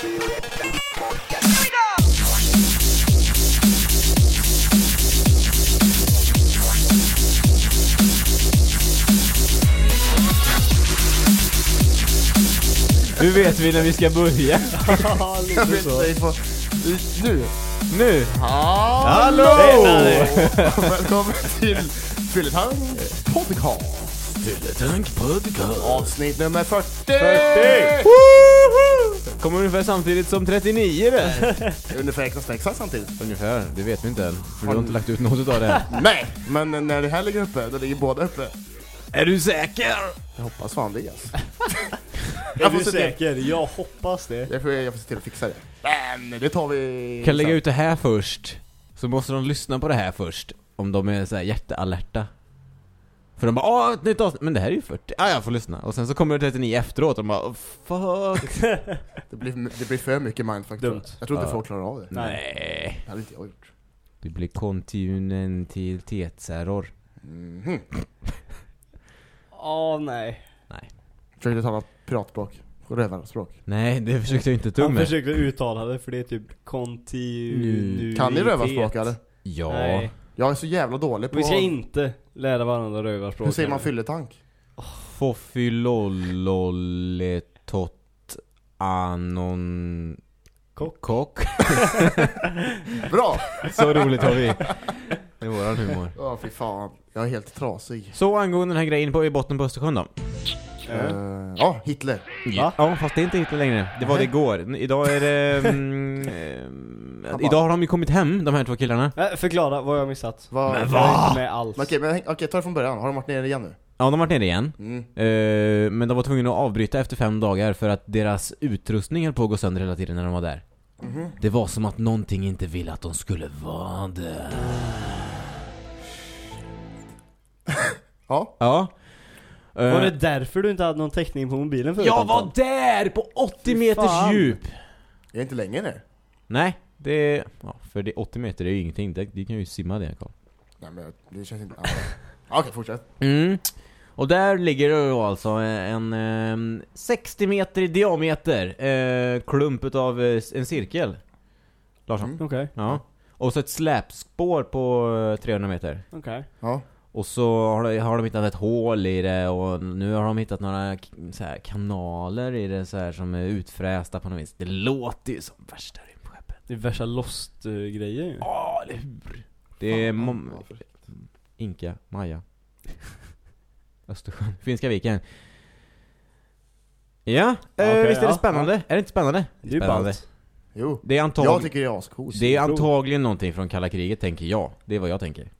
Hur vet vi när vi ska börja? Nu! Nu! Hallå! Välkommen till Fylletank Podcast! Fylletank podcast. Avsnitt nummer 40! 40! Kommer ungefär samtidigt som 39 det. Ungefär Äkta Snäcksan samtidigt. Ungefär, det vet vi inte än. För du har inte lagt ut något utav det här. Nej, men när det här ligger uppe, då ligger båda uppe. Är du säker? Jag hoppas fan det alltså. Är du se till- säker? Jag hoppas det. Jag får, jag får se till att fixa det. Men det tar vi... Kan lägga ut det här först. Så måste de lyssna på det här först. Om de är så här jättealerta. För de bara åh, ett nytt avsnitt. Men det här är ju 40. Ah, jag får lyssna. Och sen så kommer det 39 efteråt och de bara oh, fuck. Det blir, det blir för mycket mindfuck. Dumt. Jag tror inte Ja. folk klarar av det. Nej. Det hade inte jag gjort. Det blir kontinuitetserror. Mhm. Åh nej. Försökte tala piratspråk. Rövarspråk. Nej, det försökte jag inte ta Han försökte uttala det för det är typ kontinuitet. Kan ni rövarspråk eller? Ja. Nej. Jag är så jävla dålig på... Vi ska inte lära varandra rövarspråk. Hur säger man fylletank? Foffylolloletott anon... Kock. Kock. Bra! Så roligt har vi. Det är våran humor. Ja fy fan. Jag är helt trasig. Så angående den här grejen på i botten på Östersjön då. Eh, Ja, Hitler. Ja. ja, fast det är inte Hitler längre. Det var det igår. Idag är det... Mm, eh, idag har de ju kommit hem, de här två killarna. Nej, förklara, vad har jag missat? Vad... Men Jag va? är inte med alls. Okej, men häng- okej, ta det från början. Har de varit nere igen nu? Ja, de har varit nere igen. Mm. Eh, men de var tvungna att avbryta efter fem dagar för att deras utrustning höll på att gå sönder hela tiden när de var där. Mhm. Det var som att någonting inte ville att de skulle vara där. Ja. Ja. Eh, Var det därför du inte hade någon täckning på mobilen förut? jag Anton? var där på 80 Fy meters fan. djup! Jag är inte längre ner. Nej, det... Ja, för det 80 meter är ju ingenting. Det, det kan ju simma det, Carl. Nej men det känns inte... Ja. Okej, fortsätt. Mm. Och där ligger det då alltså en, en 60 meter i diameter eh, klump utav eh, en cirkel. Larsson. Mm. Okej, Ja. Och så ett släpspår på eh, 300 meter. okej. Ja. Och så har de, har de hittat ett hål i det och nu har de hittat några så här, kanaler i det så här, som är utfrästa på något vis. Det låter ju som värsta rymdskeppet. Det är värsta lost-grejer ju. Ja, eller hur? Det är mom-. Inka, Maja Östersjön, Finska viken Ja, eh, Okej, visst är det ja, spännande? Är det inte spännande? Det är ju spännande. ballt. Jo. Det är, Jag tycker det är ascoolt. det är antagligen någonting från kalla kriget, tänker jag Det är vad jag tänker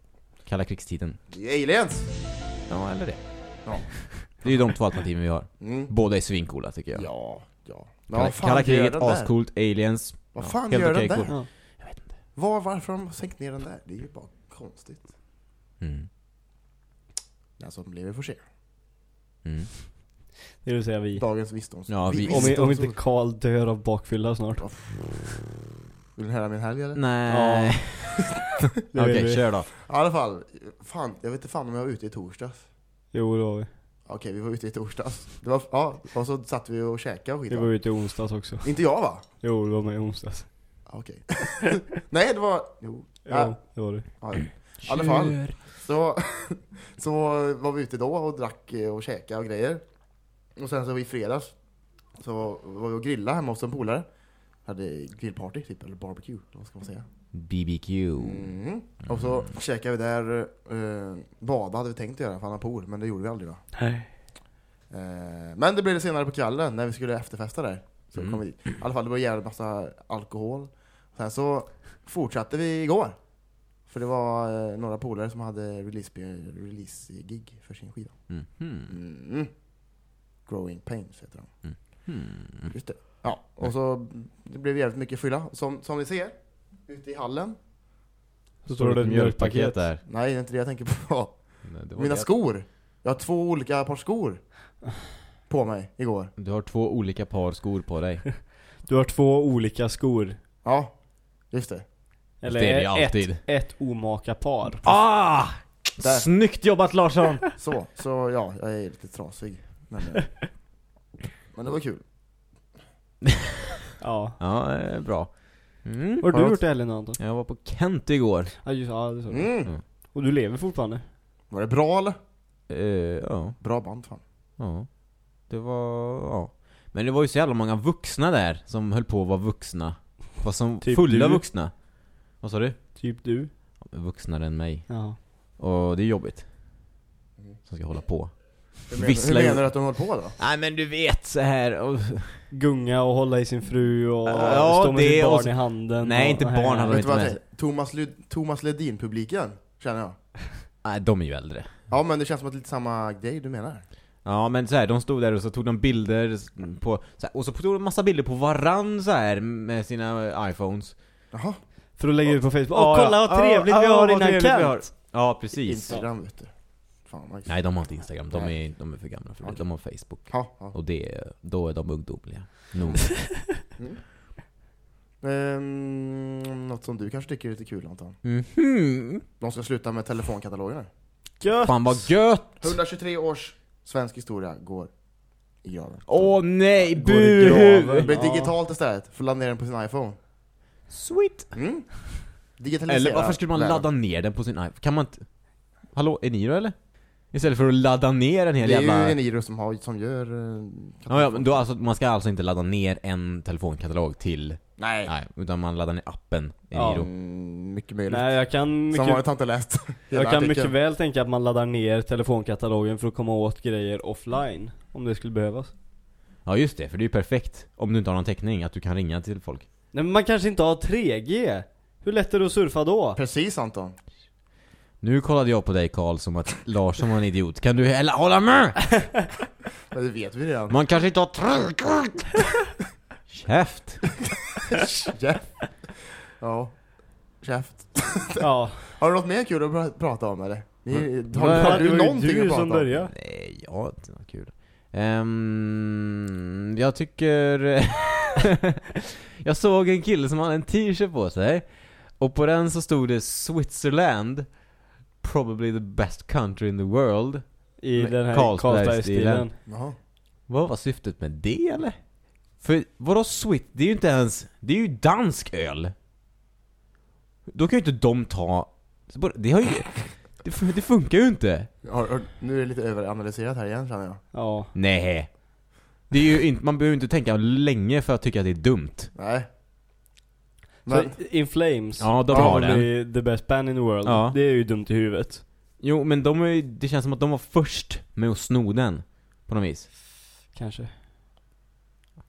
Kalla krigstiden Det är aliens! Ja, eller det Ja. Det är ju de två alternativen vi har Mm. Båda är svincoola tycker jag Ja, ja. Men Kalla, vad fan kalla gör kriget, den där? ascoolt, aliens Vad Ja, fan helt gör okej, den där? cool. Ja. Jag vet inte Var, varför har de sänkt ner den där? Det är ju bara konstigt. mm. Den som lever får se. Mm. Det vill säga vi. Dagens visdoms... Ja, vi- Om, om inte Karl dör av bakfylla snart. Vill du höra min helg eller? Nej Det Okej, vi. kör då I alla fall, fan, jag vet inte fan om jag var ute i torsdags. Jo, det var vi. Okej, vi var ute i torsdags. Det var, ja, och så satt vi och käkade och skit Det va? var ute i onsdags också. Inte jag va? Jo, det var med i onsdags. Okej. Nej, det var... Jo. Ja, det var det. ja. I alla fall. Så, så var vi ute då och drack eh, och käkade och grejer. Och sen så i fredags så var vi och grillade hemma hos en polare. Hade grillparty typ, eller barbecue, eller vad ska man säga. BBQ Mm. Och så käkade vi där, eh, bada hade vi tänkt göra för han har pool, men det gjorde vi aldrig då. Nej. Eh, men det blev det senare på kvällen när vi skulle efterfesta där. Så Mm. kom vi dit. I alla fall det var jävligt massa alkohol. Sen så fortsatte vi igår. För det var eh, några polare som hade release, release gig för sin skiva. Mhm. Mm. Growing Pains heter den. Hmm. Just det. Ja, och så det blev jävligt mycket fylla. Som, som ni ser, ute i hallen. Så står det ett mjölkpaket. där Nej, det är inte det jag tänker på. Nej, det var Mina det. skor. Jag har två olika par skor på mig igår. Du har två olika par skor på dig Du har två olika skor. Ja, just det. Eller Det är det ett, alltid. ett omaka par. Ah! Där. Snyggt jobbat Larsson! Så, så ja, jag är lite trasig. Men, eh, men det var kul. Ja. Ja, eh, bra. Mm. Vad har Har du gjort i helgen Anton? Jag var på Kent igår. Ja, just, ja det du. Mm. Och du lever fortfarande? Var det bra eller? Eh, ja, Bra band fan. ja. Det var, ja. Men det var ju så jävla många vuxna där som höll på att vara vuxna. Fast som Typ fulla du. vuxna. Vad sa du? Typ du? Vuxnare än mig. Ja. Och det är jobbigt. Mm. Som ska hålla på. Hur menar, Visslar hur menar du att de håller på då? Nej men du vet så här. och- Gunga och hålla i sin fru och Ja, stå med det sitt och barn så- i handen. Nej, och, inte barn hade de inte med? Thomas, Led- Thomas Ledin-publiken, känner jag. Nej, de är ju äldre. Ja men det känns som att det är lite samma grej du menar. Ja men så här, de stod där och så tog de bilder på, så här, och så tog de massa bilder på varann så här med sina iPhones. Jaha, För att lägga ut på Facebook. Åh Ja, ja. kolla vad trevligt Ja, vi har vad innan. Kent! Ja precis. Instagram vet du. Fan nice. Nej de har inte Instagram, de är, de är för gamla för det. Okej. De har Facebook. Ja, ja. Och det, är- då är de ungdomliga. Nog. Mm. Ehm, något som du kanske tycker är lite kul Anton? Mhm. De ska sluta med telefonkatalogerna. Gött! Fan vad gött! 123 års svensk historia går i graven. Åh nej, buhu! Det blir digitalt istället, får ladda ner den på sin iPhone. Sweet! Mm. Digitalisera Eller varför skulle man ladda ner den på sin iPhone? Kan man inte... Hallå, Eniro eller? Istället för att ladda ner en hel Det är jävla... ju Eniro som, har, som gör... eh, Ja, ja, men då alltså, man ska alltså inte ladda ner en telefonkatalog till... Nej. Nej, utan man laddar ner appen Ja. Eniro. Mm, mycket möjligt. Nej jag kan Som mycket, vanligt har jag inte läst hela jag kan artikeln. mycket väl tänka att man laddar ner telefonkatalogen för att komma åt grejer offline. Om det skulle behövas. Ja just det, för det är ju perfekt. Om du inte har någon täckning, att du kan ringa till folk. Nej men man kanske inte har 3G. Hur lätt är det att surfa då? Precis Anton. Nu kollade jag på dig Karl som att Larsson var en idiot. Kan du heller hålla med? Men det vet vi redan. Man kanske inte har trygghet! Käft! Jeff. Ja. Käft. Ja. Har du något mer kul att pra- prata om eller? Ni, Mm. har, har det du någonting du att prata om? Nej, ja, det var kul. Ehm, jag tycker... jag såg en kille som hade en t-shirt på sig. Och på den så stod det Switzerland Probably the best country in the world. I den här Carlsberg-stilen. Jaha. Vad var syftet med det eller? För vadå Swiss? Det är ju inte ens... Det är ju dansk öl. Då kan ju inte de ta... Det har ju... Det, fun- det funkar ju inte. Har, har, nu är det lite överanalyserat här igen känner jag. Ja. Nej. Det är ju inte, man behöver inte tänka länge för att tycka att det är dumt. Nej. Men, In Flames, Ja, de har den. probably the best band in the world. Ja. Det är ju dumt i huvudet. Jo, men de är, ju- det känns som att de var först med att sno den. På något vis. Kanske.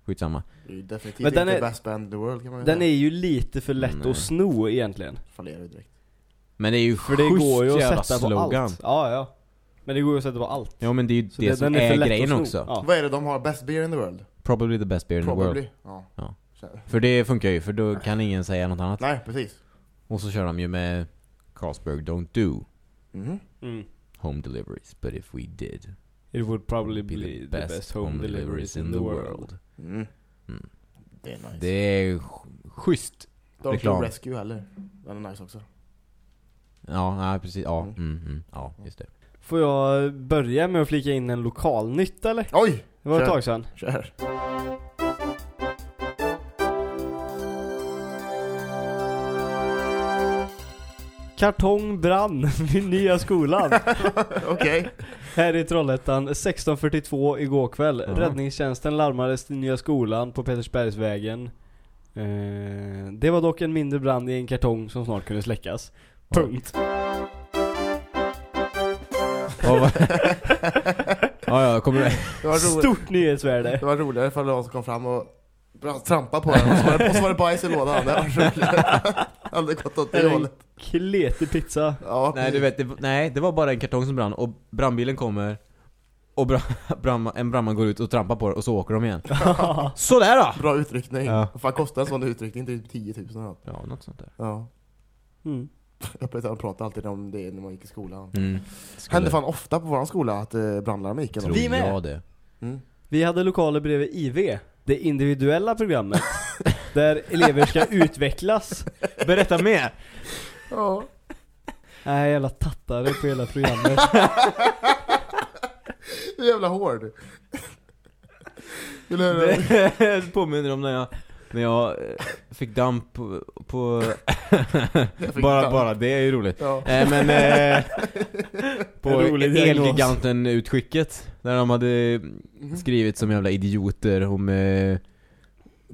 Skitsamma. det är ju definitivt Men den inte är- best band in the world kan man ju Den är ju lite för lätt Nej. att sno egentligen. Fallerar ju direkt. Men det är ju För det går ju att sätta slogan. på allt. Ja, ja. Men det går ju att sätta på allt. Ja men det är ju Så det, som den är, lätt grejen också. Ja. Vad är det de har? Best beer in the world? Probably the best beer in the world. Probably. Ja. Ja. För det funkar ju, för då kan ingen säga något annat. Nej, precis. Och så kör de ju med Carlsberg Don't Do Mhm. Mm. Home Deliveries, but if we did It would probably be the best, home deliveries in the world. Mm. Mm. Det är nice. Det är sch- schysst. Don't reklam. do Rescue heller. Den är nice också. Ja, nej, precis. Ja, Mm. mm, mm, ja just det. Får jag börja med att flika in en lokalnytt eller? Oj! Det var ett tag sedan. Kör. Kartong brann vid nya skolan. Okej. Här i Trollhättan 16.42 igår kväll. Ja. Räddningstjänsten larmades till nya skolan på Petersbergsvägen. Eh, det var dock en mindre brand i en kartong som snart kunde släckas. Punkt. Ja, ja, kommer du Det var, Stort nyhetsvärde. det var roligare ifall någon som kom fram och trampade på den och så var det, och så var det bajs i lådan. Det var Aldrig gått åt det hållet. kletig pizza. Ja, Nej du vet, det, nej det var bara en kartong som brann och brandbilen kommer och bra, brandma, en brandman går ut och trampar på det och så åker de igen. Sådär då! Bra utryckning. Ja. Vad fan kostar en sån utryckning? Typ 10 000 eller något. Ja, något sånt där. Ja. Mm. Jag pratade- pratade alltid om det när man gick i skolan. Mm. Hände fan ofta på våran skola att eh, brandlarm gick. Tror. Vi med. jag det. Mm. Vi hade lokaler bredvid IV. Det individuella programmet. Där elever ska utvecklas. Berätta mer! Ja. Nej, jävla tattare på hela programmet. Du är jävla hård. Vill du höra? Det påminner om när jag När jag eh, fick damp på... på fick bara, damp. bara det är ju roligt. Ja. Eh, men eh, på rolig diagnos. Elgiganten-utskicket, där de hade Mhm. skrivit som jävla idioter om eh,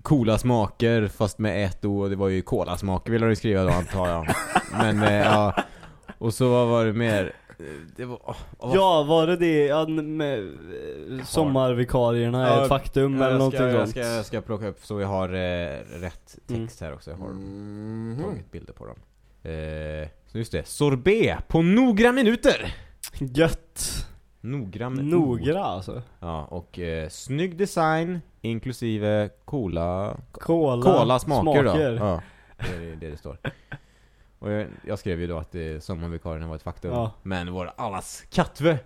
coola smaker fast med ett O och det var ju kolasmaker ville de skriva då antar jag. Men eh, ja, och så vad var det mer? Det var, åh, åh, Ja, var det det ja, med eh, sommarvikarierna är ett faktum eller någonting ska, jag, sånt? ska, jag ska plocka upp så jag har eh, rätt text här också. Jag har Mhm. tagit bilder på dem. Eh, så just det, sorbet på några minuter! Gött! Nogra med. Nogra alltså. Ja, och eh, snygg design inklusive coola Cola, Cola smaker, då. smaker. Ja, det är det det står. Och jag, jag skrev ju då att eh, sommarvikarierna var ett faktum. Ja. Men vår allas Katve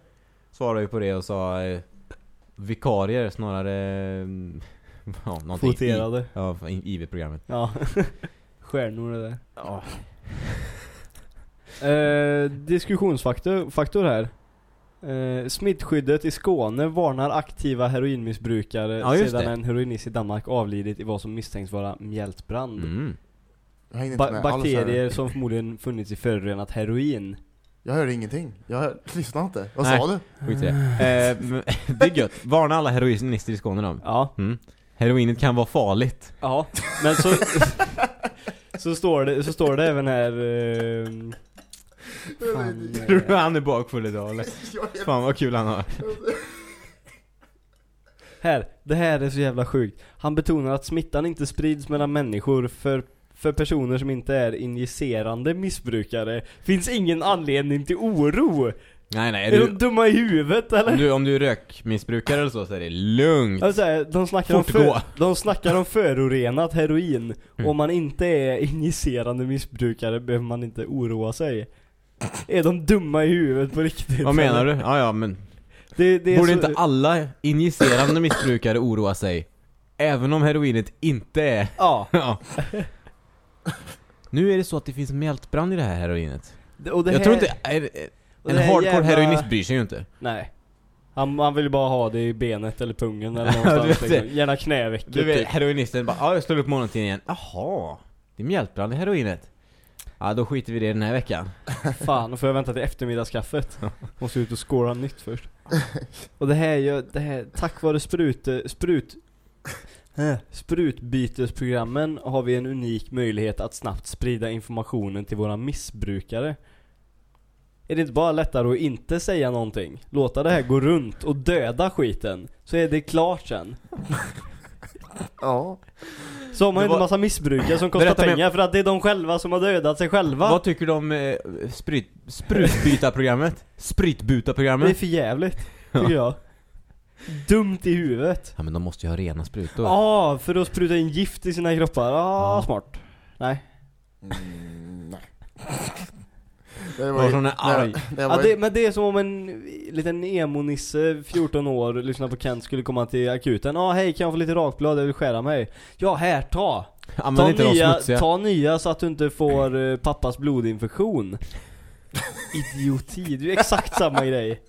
svarade ju på det och sa eh, vikarier snarare eh, ja, någonting Kvoterade. I, ja, IV-programmet. Ja. Stjärnor där. Ja. Eh, diskussionsfaktor faktor här. Eh, smittskyddet i Skåne varnar aktiva heroinmissbrukare Ja, sedan det. en heroinist i Danmark avlidit i vad som misstänks vara mjältbrand. Mm. Ba- bakterier som förmodligen funnits i förorenat heroin. Jag hörde ingenting. Jag hör, lyssnade inte. Vad Nej. sa du? Skit i det. Eh, det är gött. Varna alla heroinister i Skåne då. Ja, Mm. Heroinet kan vara farligt. ja. Men så, så, står det, så står det även här... Eh, fan, Tror du han är bakfull idag eller? Fan vad kul han har. här, det här är så jävla sjukt. Han betonar att smittan inte sprids mellan människor för för personer som inte är injicerande missbrukare finns ingen anledning till oro. Nej nej, Är, är de du, dumma i huvudet eller? om, du, om du är rökmissbrukare eller så så är det lugnt. Alltså, de, snackar om Fortgå. för, de snackar om förorenat heroin. Mm. Om man inte är injicerande missbrukare behöver man inte oroa sig. Är de dumma i huvudet på riktigt? Vad menar du? Ja ja men Det, det Borde så, inte alla injicerande missbrukare oroa sig? Även om heroinet inte är... Ja, Ja. Nu är det så att det finns mjältbrand i det här heroinet. det- och det jag här, tror inte... Är, en hardcore jävla- heroinist bryr sig ju inte. Nej. Han, han vill bara ha det i benet eller pungen eller någonstans liksom. Gärna knävecket Du vet, typ. heroinisten bara ja jag slår upp morgontidningen igen. Jaha, det är mjältbrand i heroinet. Ja då skiter vi i det den här veckan. Fan, då får jag vänta till eftermiddagskaffet. Måste ut och skåra nytt först. Och det här gör, det här, tack vare sprut, sprut, sprutbytesprogrammen har vi en unik möjlighet att snabbt sprida informationen till våra missbrukare. Är det inte bara lättare att inte säga någonting? Låta det här gå runt och döda skiten, så är det klart sen. Ja. Så har man inte var- massa missbrukare som kostar Berätta pengar för att det är de själva som har dödat sig själva. Vad tycker du om eh, sprit, sprutbytarprogrammet? Det är för jävligt, tycker jag. Dumt i huvudet. Ja men de måste ju ha rena sprutor. Ja, för att spruta in gift i sina kroppar. Ja, Ja. smart. Nej. Mm, nej. Det Var ju- sån där arg. Det, det Ja, det, men det är som om en liten emo-nisse, 14 år, lyssnar på Kent, skulle komma till akuten. Ja, hej, kan jag få lite rakblad? Jag vill skära mig. Ja, här, ta! Använd Ta inte nya, ta nya så att du inte får eh, pappas blodinfektion. Idioti, det är exakt samma grej.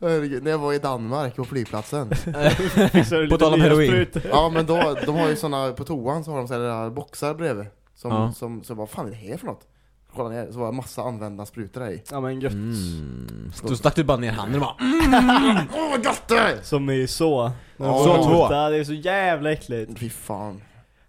herregud, när jag var i Danmark på flygplatsen. På tal om heroin. Ja men då, de har ju såna, på toan så har de sådana boxar bredvid. Som, Ja. som, så vad fan är det här för något? Kolla ner, så var det massa använda sprutor i. Ja men gött. Mm. Då stack du bara ner handen och bara Åh vad gott det är! Som i så. Ja. Så två. Det är så jävla äckligt. Fy fan.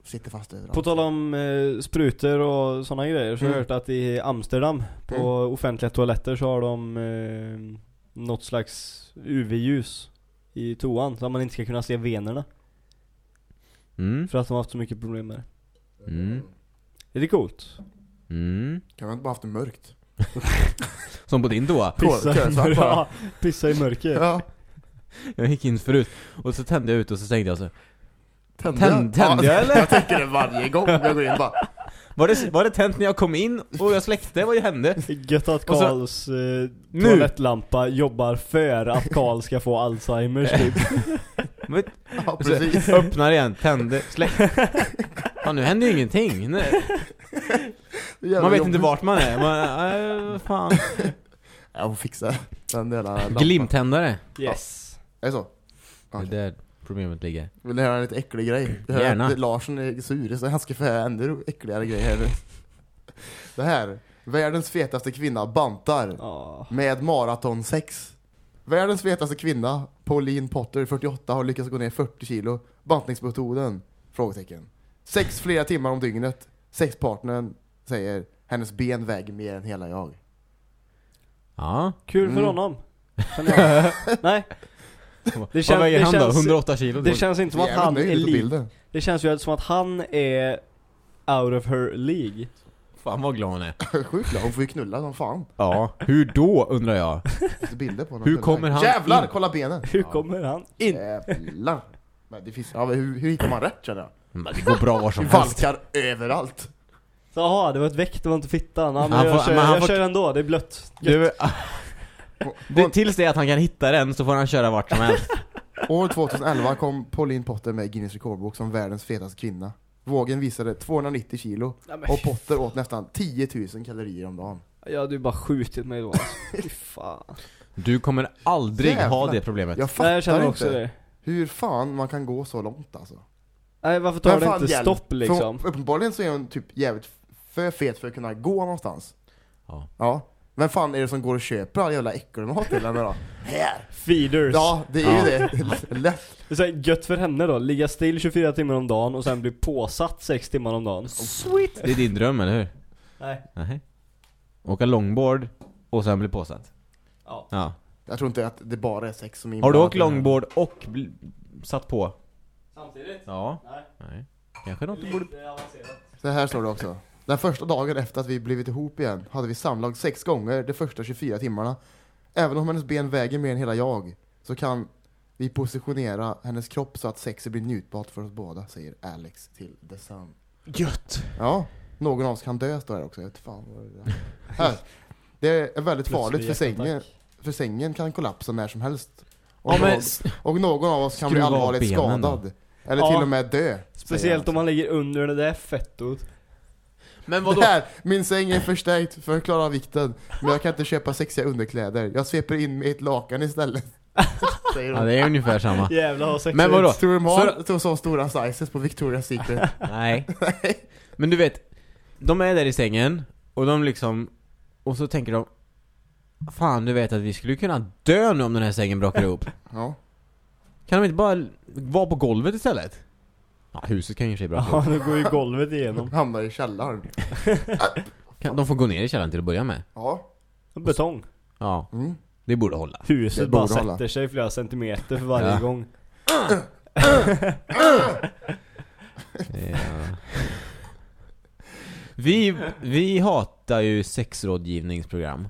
Sitter fast överallt. På tal om eh, sprutor och sådana grejer så har jag Mm. hört att i Amsterdam på Mm. offentliga toaletter så har de eh, något slags UV-ljus i toan så att man inte ska kunna se venerna Mm. för att de har haft så mycket problem med det. Mm. Är det coolt? Mm. Kan man inte bara haft det mörkt? Som på din toa. Pissa, i, bara. ja, pissa i mörker. Ja. Jag gick in förut och så tände jag ut och så tänkte jag så Tände Tänd- tände jag, eller? Jag tänker det varje gång jag går in bara. Var det, var det tänt när jag kom in och jag släckte? Vad hände? Gött att Och så- Karls eh, Nu. toalettlampa jobbar för att Karl ska få Alzheimers typ. Men- Ja så precis. Öppnar igen, tänder, släck. Ja, nu händer ju ingenting. Nej. Man vet inte vart man är. Man, äh, fan. Jag får fixa den jävla lampan. Glimtändare. Yes. Är det så? Det där problemet ligger. Vill ni höra en lite äcklig grej? Det här Gärna. Larsen är sur, så han ska få höra ännu äckligare grejer. Det här. Världens fetaste kvinna bantar Ja. med maratonsex. Världens fetaste kvinna, Pauline Potter, 48, har lyckats gå ner 40 kilo. Bantningsmetoden? Frågetecken. Sex flera timmar om dygnet. Sexpartnern säger hennes ben väger mer än hela jag. Ja. Kul för Mm. honom. Känner jag. Nej, Det känns- Vad väger det han då? känns- 108 kilo? det känns inte som att Jävligt han nöjd är på lik. bilden. Det känns ju som att han är out of her League. Fan vad glad hon är. Sjukt glad, hon får ju knulla som fan. Ja. Hur då undrar jag? Lite bilder på honom. Hur kommer han Jävlar, in? kolla benen! Hur kommer han in? Jävlar. Men det finns, ja, men hur, hur hittar man rätt känner jag? Men det går bra var som helst. valkar överallt. Så, Jaha, det var ett väck, det var inte fittan. Ja, men Han jag får- kör, men han jag får- kör ändå, det är blött. Du, det, tills det att han kan hitta den så får han köra vart som helst. År 2011 kom Pauline Potter med Guinness rekordbok som världens fetaste kvinna. Vågen visade 290 kilo och Potter åt nästan 10 000 kalorier om dagen. jag hade ju bara skjutit mig då alltså. Fan. Du kommer aldrig ha Jävlar. det problemet. Jag Nej, fattar jag känner inte också det. hur fan man kan gå så långt alltså. Nej, varför tar det inte hjälp? stopp liksom? För hon- uppenbarligen så är hon typ jävligt för fet för att kunna gå någonstans. Ja. Ja. Vem fan är det som går och köper all jävla äckelmat till henne då? Här! Feeders. Ja, det är Ja. ju det. Lätt. Det är så här gött för henne då, ligga still 24 timmar om dagen och sen bli påsatt 6 timmar om dagen. Sweet! Det är din dröm, eller hur? Nej. Nej. Åka longboard och sen bli påsatt. Ja. Ja. Jag tror inte att det bara är sex som är Har du åkt longboard och satt på? Samtidigt? Ja. Nej. Nej. Kanske något du borde... Lite avancerat. Så här står det också. Den första dagen efter att vi blivit ihop igen hade vi samlag sex gånger de första 24 timmarna. Även om hennes ben väger mer än hela jag så kan vi positionera hennes kropp så att sexet blir njutbart för oss båda, säger Alex till The Sun. Gött! Ja, någon av oss kan dö står det också. Jag vet fan vad det är. Här. Det är väldigt farligt för sängen, för sängen kan kollapsa när som helst. Och, Ja, men... någon, och någon av oss kan bli allvarligt benen då. Eller Ja. till och med dö. säger Speciellt han. om man ligger under det där fettot. Men Det här, min säng är förstärkt för att klara vikten, men jag kan inte köpa sexiga underkläder. Jag sveper in med ett lakan istället. Säger Ja, hon. det är ungefär samma. Jävlar vad sexigt. Men vadå? Tror du de har så, så stora sizes på Victoria's Secret? Nej. Men du vet, de är där i sängen och de liksom, och så tänker de Fan du vet att vi skulle kunna dö nu om den här sängen brakar ihop. Ja. Kan de inte bara vara på golvet istället? Ja, huset kan ju sig braka Ja, nu går ju golvet igenom. Hamnar i källaren. Kan, de får gå ner i källaren till att börja med. Ja. Betong. Ja, Mm. det borde hålla. Huset Det bara borde hålla. sätter sig flera centimeter för varje Ja. gång. Ja. Vi, vi hatar ju sexrådgivningsprogram.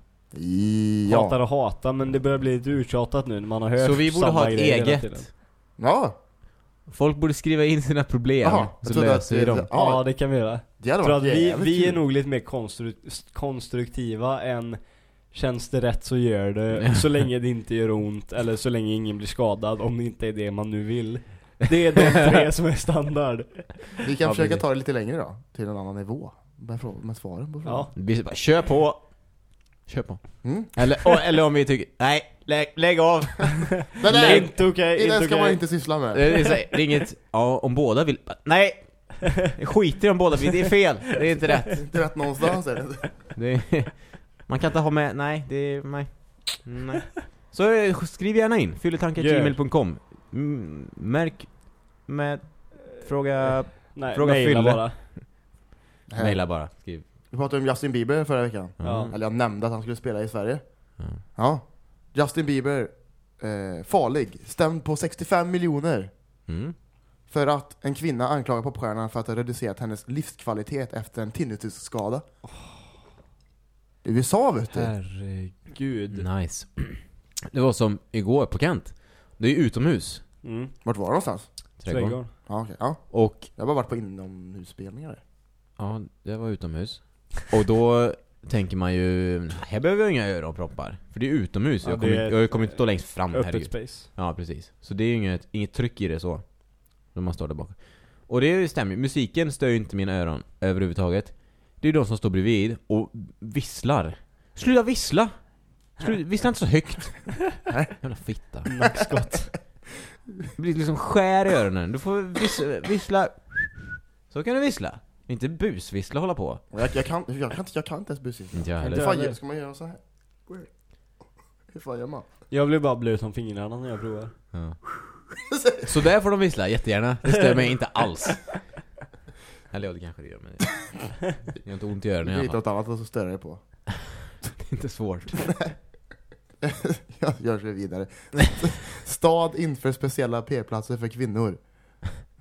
Hatar Ja. och hatar men det börjar bli lite uttjatat nu när man har hört Så vi borde samma ha ett eget. Ja. Folk borde skriva in sina problem, jag så löser vi det- dem. Ja, det kan vi göra. det hade För att varit vi, vi är nog lite mer konstru- konstruktiva än Känns det rätt så gör det, så länge det inte gör ont, eller så länge ingen blir skadad, om det inte är det man nu vill. Det är de tre som är standard. Vi kan Ja, försöka ta det lite längre då, till en annan nivå. Med, med svaren på frågan. Ja. Det kör på! Kör på. Mm. Eller, och, eller om vi tycker, nej, lägg, lägg av! Det Det är där, inte okej, det inte där ska okej. man inte syssla med. Det är, så det är inget, ja om båda vill, nej! Skit i om båda vill, det är fel, det är inte rätt. Inte rätt någonstans är det. Det är, man kan inte ha med, nej, det är, nej. nej. Så skriv gärna in, fylletanka.gmail.com mm, Märk med, fråga, Nej, Fråga mejla Fylle. bara. mejla bara, skriv. Vi pratade om Justin Bieber förra veckan. Ja. Eller jag nämnde att han skulle spela i Sverige. Ja. Ja. Justin Bieber, eh, farlig. Stämd på 65 miljoner. Mm. För att en kvinna anklagar popstjärnan för att ha reducerat hennes livskvalitet efter en tinnitusskada. USA vet du. Herregud. Nice. Det var som igår på Kent. Det är utomhus, Mm. Vart var det någonstans? trädgården. Ja, okej. ja. Och, Jag har bara varit på inomhusspelningar. ja, det var utomhus. Och då tänker man ju, här behöver jag inga öronproppar. För det är utomhus, Ja, jag, kommer, är jag kommer inte stå längst fram, Öppet herregud. space. Ja, precis. Så det är ju inget, inget tryck i det så. När man står där bak. Och det stämmer ju. musiken stör ju inte mina öron överhuvudtaget. Det är ju de som står bredvid och visslar. Sluta vissla! Sluta, vissla inte så högt! Jävla fitta. Nackskott. Det blir liksom skär i öronen. Du får vissla. Så kan du vissla. Inte busvissla hålla på. Jag, jag, kan, jag, kan, inte- jag kan inte ens busvissla. Inte jag heller. Fan ska man göra så här? Hur fan gör man? Jag blir bara blöt om fingrarna när jag provar. Ja. Så där får de vissla, jättegärna. Det stör mig inte alls. Eller ja, det kanske det gör, men det gör inte ont i Det öronen i är alla fall. åt annat och så stör jag på. Det är inte svårt. Jag gör så vidare. Stad inför speciella p-platser för kvinnor.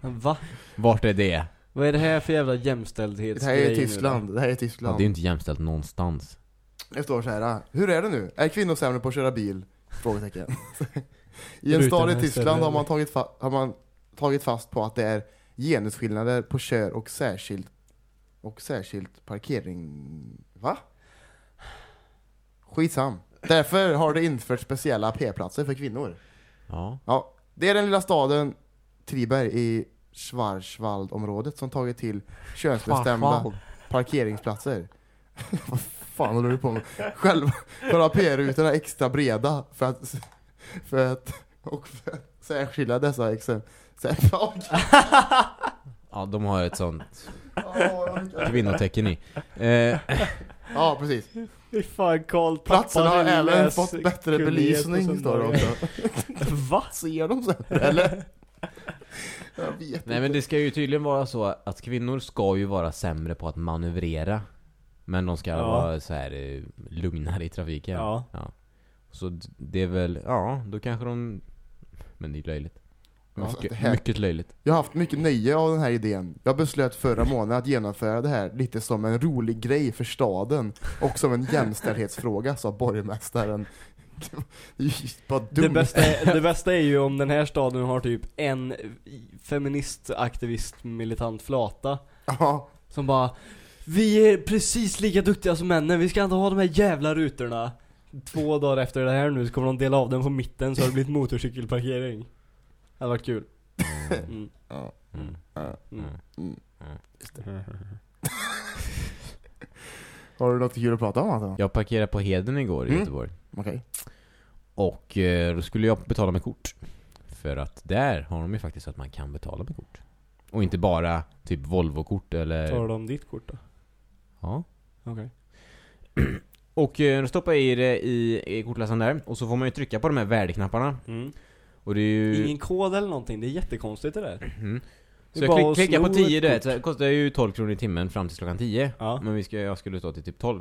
Va? Vart är det? Vad är det här för jävla Det jämställdhetsgrej här är Tyskland. Det här är Ja, Tyskland. det är ju inte jämställt någonstans. Det står så här. Hur är det nu? Är kvinnor sämre på att köra bil? Frågetecken. I en stad i Tyskland har man, tagit har man tagit fast på att det är genusskillnader på kör och särskilt och särskilt parkering... Va? Skitsam. Därför har det införts speciella p-platser för kvinnor. Ja. Ja, det är den lilla staden Triberg i Schwarzwaldområdet som tagit till könsbestämda parkeringsplatser. Vad fan håller du på med? Själv kolla p-rutorna extra breda för att, för att, och för att särskilja dessa exempel. Ja, de har ett sånt kvinnotecken i. Eh, Ja, precis. Fy fan Karl, Platserna har även fått bättre belysning, står det också. Va? Ser de sen? Eller? Jag vet nej inte. men det ska ju tydligen vara så att kvinnor ska ju vara sämre på att manövrera. Men de ska Ja. vara så här eh, lugnare i trafiken. Ja. Så d- det är väl, ja, då kanske de... Men det är löjligt. Ja, Mycket, här- mycket löjligt. Jag har haft mycket nöje av den här idén. Jag beslöt förra månaden att genomföra det här lite som en rolig grej för staden och som en jämställdhetsfråga, sa borgmästaren. Det bästa, är, det bästa är ju om den här staden har typ en feministaktivist militant flata Ja, Som bara Vi är precis lika duktiga som männen, vi ska inte ha de här jävla rutorna Två dagar efter det här nu så kommer de dela av den på mitten så har det blivit motorcykelparkering Det hade varit kul mm. ja, Mm. ja. Mm. Mm. Har du något kul att prata om alltså? Jag parkerade på Heden igår i Mm. Göteborg. Okej. Och eh, då skulle jag betala med kort. För att där har de ju faktiskt att man kan betala med kort. Och inte bara typ Volvo-kort eller... Tar de ditt kort då? Ja. Okej Och eh, då stoppar jag i det i, i kortläsaren där. Och så får man ju trycka på de här värdeknapparna. mm. Och det är ju... Ingen kod eller någonting, det är jättekonstigt det där Mm. Så jag klick, klickar på sno 10 ett det, kort. så det kostar ju 12 kronor i timmen fram till klockan 10. Ja, Men vi ska, jag skulle stå till typ 12.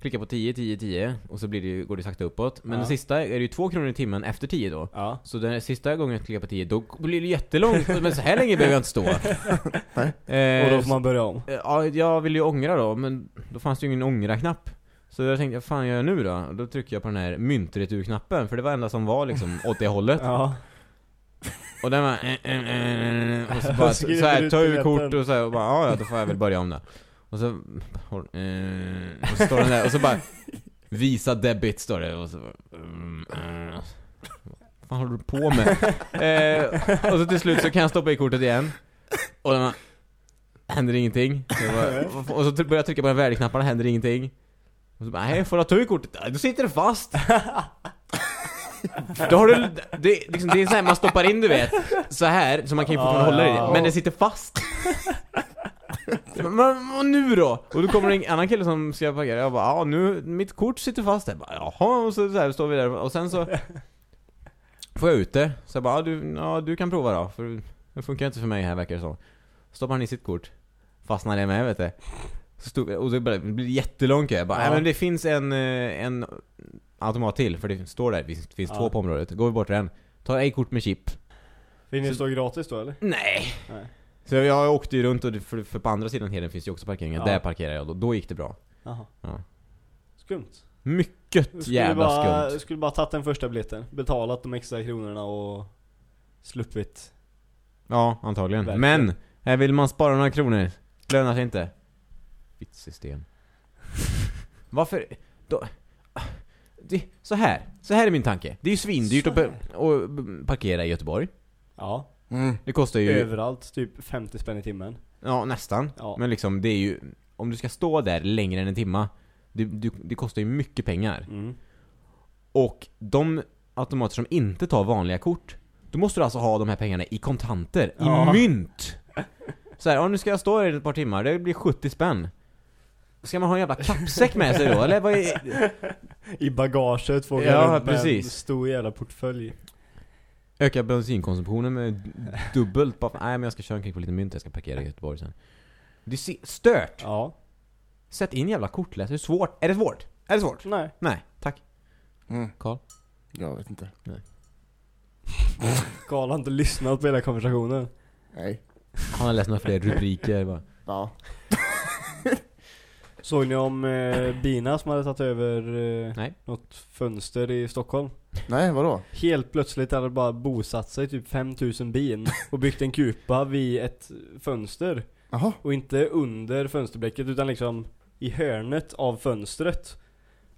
Klicka på 10, 10, 10 och så blir det, ju- går det sakta uppåt. Men Ja. den sista är det ju 2 kronor i timmen efter 10 då. ja Så den sista gången jag klickar på 10, då blir det jättelångt. Men så här länge behöver jag inte stå. Eh, Och då får man börja om Eh, Ja, jag ville ju ångra då, men då fanns det ju ingen ångra-knapp. Så jag tänkte, vad fan gör jag nu då? Och då trycker jag på den här myntreturknappen, för det var enda som var liksom åt det hållet. Ja Och den var eh, eh, eh, och så bara så här, ta ur kort och så här, och bara, ja, då får jag väl börja om det. Och så, håll- eh, och så står den där, och så bara, visa debit står det, och så bara, mm, eh. Vad fan håller du på med? eh, och så till slut så kan jag stoppa i kortet igen. Och den bara, händer ingenting. Så bara, och så börjar jag trycka på den värdeknapparna, händer ingenting. Och så bara, nej, får jag ta ur kortet? Då sitter det fast. Då har du, det, liksom, det är så här man stoppar in du vet, så här så man kan ju fortfarande hålla i det, men det sitter fast. Men och nu då? Och då kommer det en annan kille som ska parkera, jag bara, ja nu, mitt kort sitter fast där. Bara, Jaha, och så, så här står vi där, och sen så får jag ut det. Så jag bara, ja du, ja, du kan prova då, för det funkar inte för mig här verkar det som. Stoppar han i sitt kort, fastnar det med vet du. Så stod, och så bara, det blir jättelång kö. Jag bara, Ja. men det finns en, eh, en automat till, för det står där, det finns, finns Ja. två på området. Går vi bort till den, tar ett kort med chip. Vill ni stå gratis då eller? Nej! Nej. Så jag åkte ju runt och för, för på andra sidan heden finns ju också parkeringar. Ja. Där parkerade jag då, då gick det bra. Jaha Ja. Skumt Mycket Du skulle jävla bara, skumt. skulle bara tagit den första biljetten, betalat de extra kronorna och sluppit Ja, antagligen. Verkligen. Men, här vill man spara några kronor. Lönar sig inte. Vitt system. Varför? Då, det, så här. Så här är min tanke. Det är ju svindyrt att, att parkera i Göteborg. Ja, Mm. Det kostar ju... överallt, typ 50 spänn i timmen Ja, nästan. Ja, Men liksom, det är ju... Om du ska stå där längre än en timma det, det, det kostar ju mycket pengar. mm. Och de automater som inte tar vanliga kort Då måste du alltså ha de här pengarna i kontanter, i Ja. mynt! Så här, ja, nu ska jag stå här i ett par timmar, det blir 70 spänn. Ska man ha en jävla kappsäck med sig då, eller vad är... I bagaget får Ja, med en precis. stor jävla portfölj. Öka bensinkonsumtionen med dubbelt bara för, nej men jag ska köra omkring på lite mynt, jag ska parkera i Göteborg sen. Det är stört! Ja. Sätt in jävla kortläsare, hur svårt? Är det svårt? Är det svårt? Nej. Nej, tack. Mm. Karl? Jag vet inte. Karl har inte lyssnat på hela konversationen. Nej. Han har läst några fler rubriker bara. Ja. Såg ni om eh, bina som hade tagit över eh, Nej. något fönster i Stockholm? Nej, vadå? Helt plötsligt hade det bara bosatt sig typ 5000 bin och byggt en kupa vid ett fönster. Jaha. Och inte under fönsterblecket utan liksom i hörnet av fönstret.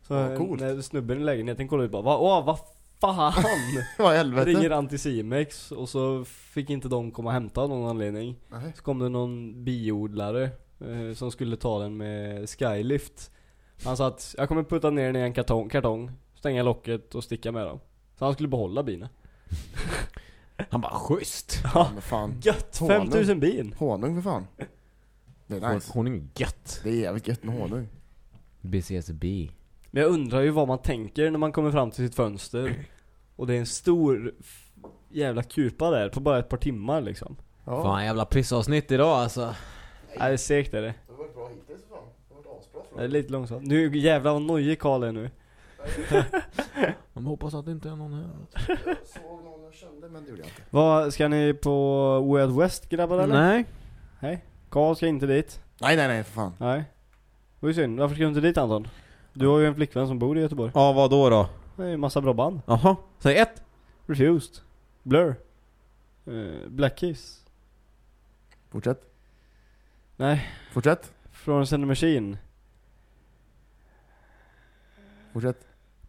Så Ja, coolt. när snubben i lägenheten kollade ut bara Va, åh, vad fan? Vad helvete? Ringer Anticimex och så fick inte de komma och hämta av någon anledning. Nej. Så kom det någon biodlare eh, som skulle ta den med skylift. Han sa att jag kommer putta ner den i en kartong, kartong stänga locket och sticka med dem. Så han skulle behålla bina. Han bara, schysst! Ja, men fan. Gött! Honung. 5000 bin! Honung för fan. Det är nice. Hon är gött. Det är jävligt gött med honung. BCSB. Men jag undrar ju vad man tänker när man kommer fram till sitt fönster. Och det är en stor jävla kupa där på bara ett par timmar liksom. Ja. Fan jävla pissavsnitt idag alltså. Nej det är segt är det. Det har varit bra hittills fan. Det har varit asbra Det är lite långsamt. Nu jävlar vad nojig Karl är nu. Man hoppas att det inte är någon här. Jag såg någon jag kände men det gjorde jag inte. Vad, ska ni på Way Out West grabbar eller? Nej. Nej. Karl ska inte dit. Nej nej nej för fan. Nej. Var ju synd. Varför ska du inte dit Anton? Du har ju en flickvän som bor i Göteborg. Ja, vad då då? Det är ju massa bra band. Jaha, säg ett. Refused. Blur. Uh, Black Keys. Fortsätt. Nej. Fortsätt. Florence and the Machine. Fortsätt.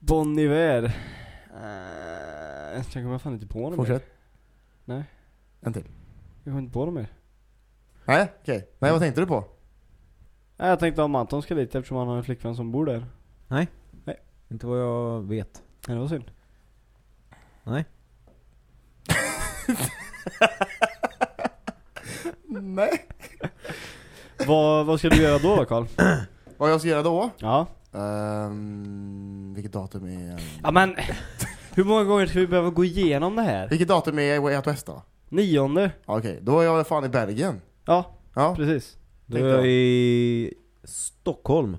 Bon Iver. Uh, jag kommer fan inte på någon mer. Fortsätt. Nej. En till. Jag kommer inte på någon mer. Nej okej. Nej vad tänkte du på? Nej, jag tänkte om Anton ska dit eftersom han har en flickvän som bor där. Inte vad jag vet. Nej, det var synd. Nej. Nej. vad, vad ska du göra då då Karl? Vad jag ska göra då? Ja. Um, vilket datum är... Ja men, hur många gånger ska vi behöva gå igenom det här? Vilket datum är Way Out West då? Nionde? Okej, då är jag fan i Bergen. Ja, Ja, precis. Då är jag. i Stockholm.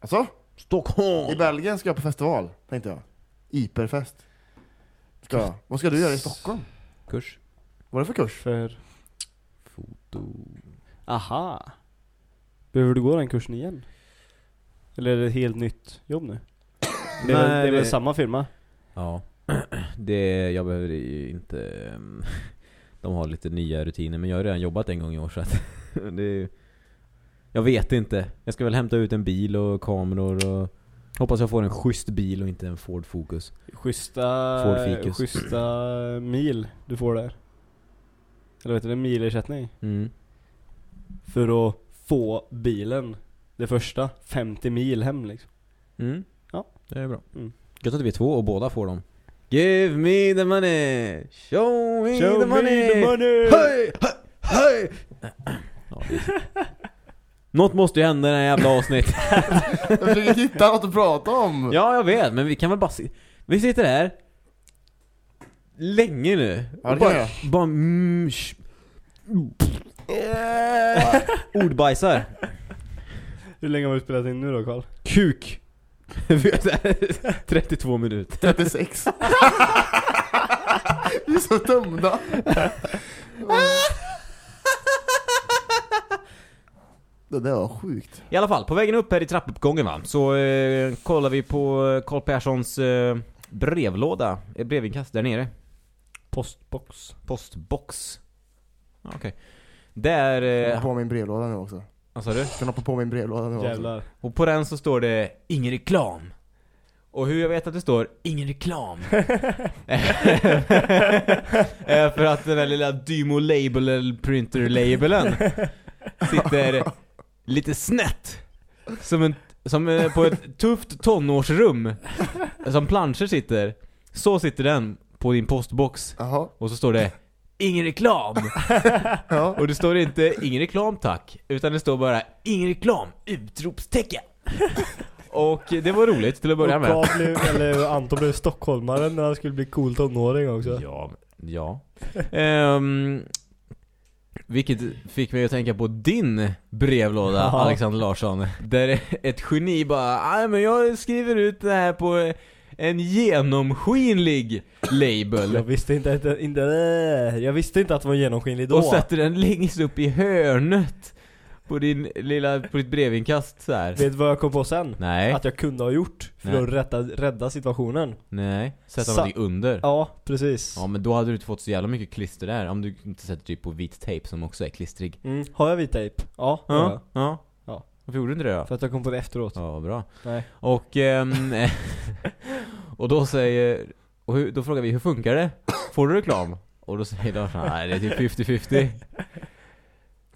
Alltså? Stockholm! I Belgien ska jag på festival, tänkte jag. Iperfest. Ska jag. Vad ska du göra i Stockholm? Kurs. Vad är det för kurs? För, Foto. aha. Behöver du gå den kursen igen? Eller är det ett helt nytt jobb nu? Det är, väl, det är väl det- samma firma? Ja. Det, jag behöver ju inte... ehm, De har lite nya rutiner, men jag har redan jobbat en gång i år så att det är, Jag vet inte. Jag ska väl hämta ut en bil och kameror och Hoppas jag får en schysst bil och inte en Ford Focus. Schyssta, Ford Ficus. schyssta mil du får där. Eller vet du, det är milersättning. Mm. För att få bilen. Det första, 50 mil hem liksom. Mm. Ja. Det är bra. Mm. Gött att vi är två och båda får dem. Give me the money! Show me Show the me money! the money! Hej! Hej! Något måste ju hända i det här jävla avsnitt. Jag försöker hitta något att prata om. Ja, jag vet, men vi kan väl bara se. Vi sitter här länge nu. Ja, det bara, jag. bara mm, Ordbajsar. Hur länge har vi spelat in nu då Karl? Kuk. Vi är så här 32 minuter. 36. Vi är så tömda. Det där var sjukt. I alla fall, på vägen upp här i trappuppgången va, så eh, kollar vi på eh, Karl Perssons eh, brevlåda, ett brevinkast där nere. Postbox. Postbox. Ja, Okej. Där, Jag eh, har på min brevlåda nu också. Vad sa du? Jag kan hoppa på min brevlåda nu också. Jävlar. Och på den så står det ingen reklam. Och hur jag vet att det står ingen reklam? är för att den där lilla Dymo Label Printer Labelen sitter lite snett. Som, en, som eh, på ett tufft tonårsrum. Som planscher sitter. Så sitter den på din postbox Jaha. och så står det Ingen reklam! Ja. Och det står inte ingen reklam tack, utan det står bara ingen reklam! Utropstecken! Och det var roligt till att börja Och med. Carl blev, eller Anton blev stockholmare när han skulle bli cool tonåring också. Ja, ja. Ehm, vilket fick mig att tänka på din brevlåda. Alexander Larsson. Där ett geni bara, nej men jag skriver ut det här på en genomskinlig label. Jag visste inte att det, inte, jag visste inte att det var genomskinlig då. Och sätter den längst upp i hörnet på din lilla, på ditt brevinkast så här. Vet du vad jag kom på sen? Nej, Att jag kunde ha gjort för Nej. att rädda, rädda situationen. nej. Sätta Sa- någonting under. Ja, precis. Ja men då hade du inte fått så jävla mycket klister där om du inte sätter typ på vit tejp som också är klistrig. Mm. Har jag vit tejp? Ja, Ja, ja. Ja. Varför gjorde du inte det då? För att jag kom på det efteråt. Ja, bra. Nej. Och, ehm, och då säger, och hur, då frågar vi hur funkar det? Får du reklam? Och då säger Larsson, nej det är typ 50-50.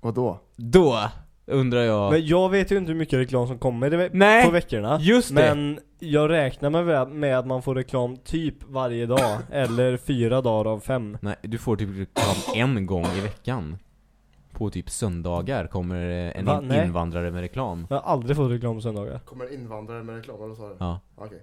Vadå? Då undrar jag, Men jag vet ju inte hur mycket reklam som kommer nej! på veckorna. Just det! Men jag räknar med, med att man får reklam typ varje dag. eller fyra dagar av fem. Nej, du får typ reklam en gång i veckan. På typ söndagar kommer en Va? Nej. invandrare med reklam. Jag har aldrig fått reklam på söndagar. Kommer invandrare med reklam, eller sa du? Ja. Okej.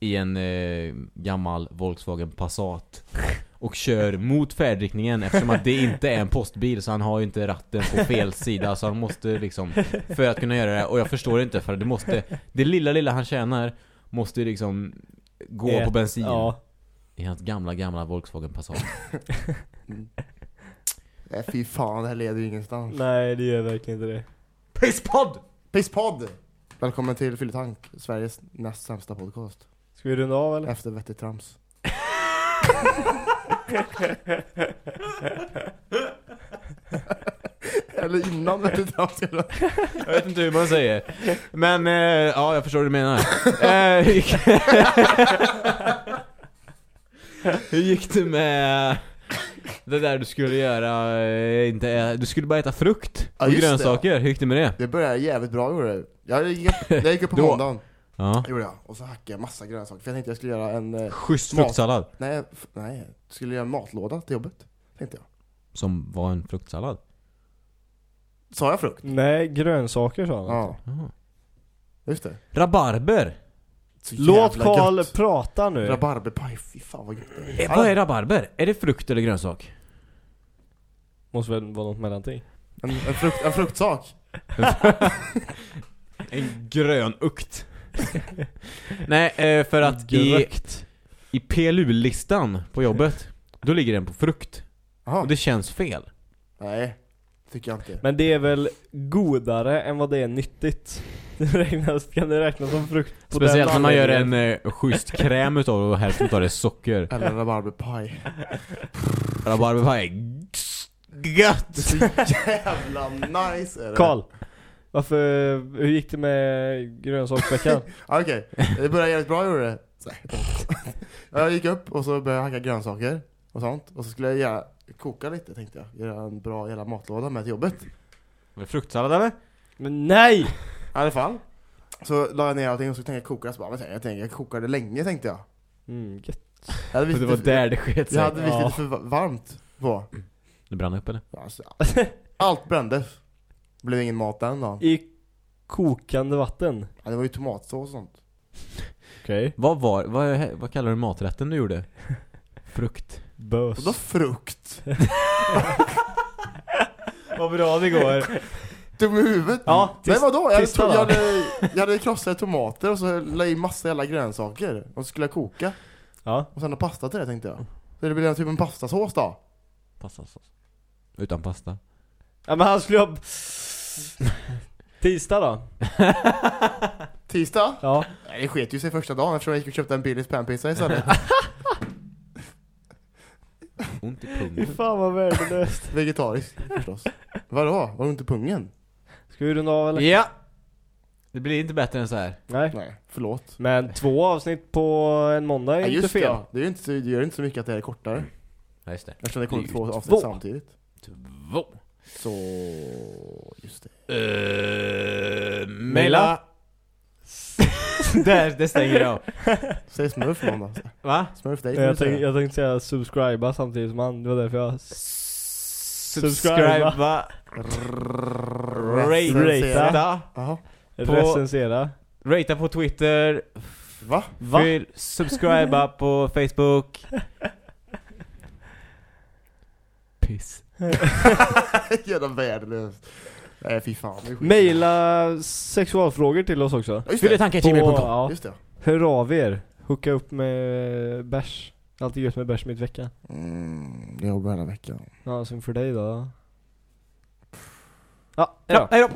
I en eh, gammal Volkswagen Passat. Och kör mot färdriktningen eftersom att det inte är en postbil så han har ju inte ratten på fel sida så han måste liksom för att kunna göra det och jag förstår inte för det måste det lilla lilla han tjänar måste ju liksom gå på bensin Ja. i hans gamla gamla Volkswagen Passat. Nej fy fan, det här leder ju ingenstans. Nej, det gör verkligen inte det. Pisspodd! Pisspodd! Välkommen till Fylletank, Sveriges näst sämsta podcast. Ska vi runda av eller? Efter vettigt trams. Eller innan vettigt trams. eller? Jag vet inte hur man säger. Men eh, ja, jag förstår vad du menar. Eh, hur, gick... hur gick det med det där du skulle göra? eh, Inte, ä- du skulle bara äta frukt Ja, och just det. grönsaker. Hur gick det med det? Det började jävligt bra gjorde det. Jag gick jag gick upp på Då. måndagen, Ja. gjorde jag. Och så hackade jag massa grönsaker. För jag tänkte jag skulle göra en, eh, Schysst Mat. fruktsallad. nej, f- nej, skulle göra en matlåda till jobbet. Tänkte jag. Som var en fruktsallad. Sa jag frukt? Nej, grönsaker sa han. Ja, just det. Rabarber! Så Låt jävla Karl gött. prata nu. Rabarberpaj, fy fan vad gött det Eh, vad är rabarber? Är det frukt eller grönsak? Måste väl vara något mellanting. En, en, frukt, en fruktsak. En grönukt. Nej, eh, för att i, Grökt. i PLU-listan på jobbet, då ligger den på frukt. Jaha. Och det känns fel. Nej, tycker jag inte. Men det är väl godare än vad det är nyttigt. Det räknas, kan det räknas som frukt på Speciellt när man gör en eh, schysst kräm utav det och hälften utav det är socker. Eller rabarberpaj. Rabarberpaj är Det är gött! så jävla nice är det. Karl, varför, hur gick det med grönsaksveckan? Okej, det började jävligt bra gjorde det. Så här. Jag gick upp och så började jag hacka grönsaker och sånt. Och så skulle jag göra, koka lite tänkte jag. Göra en bra jävla matlåda med till jobbet. Det Fruktsallad eller? Men nej! I alla fall. Så la jag ner allting och så tänkte jag koka. Så bara, men jag tänkte jag kokade länge tänkte jag. Mm, gött. Jag hade För visst det var där det sket Jag sig. hade visst Ja. lite för va- varmt på. Det brann upp eller? Alltså, allt brändes. Det blev ingen mat den dagen. I kokande vatten. Ja, det var ju tomatsås och sånt. Okej. Vad var, vad, vad kallar du maträtten du gjorde? Frukt. Bös. Och då frukt. Vad bra det går. Dum i huvudet. Ja, Nej vadå? Jag då. jag, hade, jag hade krossade tomater och så la i massa jävla grönsaker. Och så skulle jag koka. Ja. Och sen ha pasta till det tänkte jag. Så det blir typ en pastasås då. Pastasås. Utan pasta. ja men han skulle ha... Tisdag då? Tisdag? Ja. Nej, det sket ju sig första dagen eftersom jag gick och köpte en Billys panpizza istället. Ont i Fy pungen. fan vad värdelöst. Vegetarisk förstås. Vadå? Var det inte pungen? Ska vi runda av eller? Ja! Det blir inte bättre än så här. Nej. Nej, förlåt. Men två avsnitt på en måndag är Ja, inte just fel. det, ja. det, är inte, så- det gör inte så mycket att det är kortare. Ja, just det. Eftersom det kommer Det är två ju avsnitt två. samtidigt. Två. Så, just det. Uh, Maila. Där, det stänger jag. Säg smurf någon då. Va? Smurf dig Jag, säga. jag tänkte säga subscriba samtidigt som han, det var därför jag... Subscriba. På- Recensera. Rata på Twitter. Va? Va? Fyll, subscriba på Facebook. Piss. Jävla värdelöst. Nej fy fan. det är skit. Maila sexualfrågor till oss också. Ja, Just det. Fylletanken.gmail.com ja, Just det. hör av er. Hooka upp med bärs. Alltid gött med bärs mitt vecka. Mm, jag jobbar hela veckan. Ja, som för dig då? Ja, Ja, hejdå. hejdå.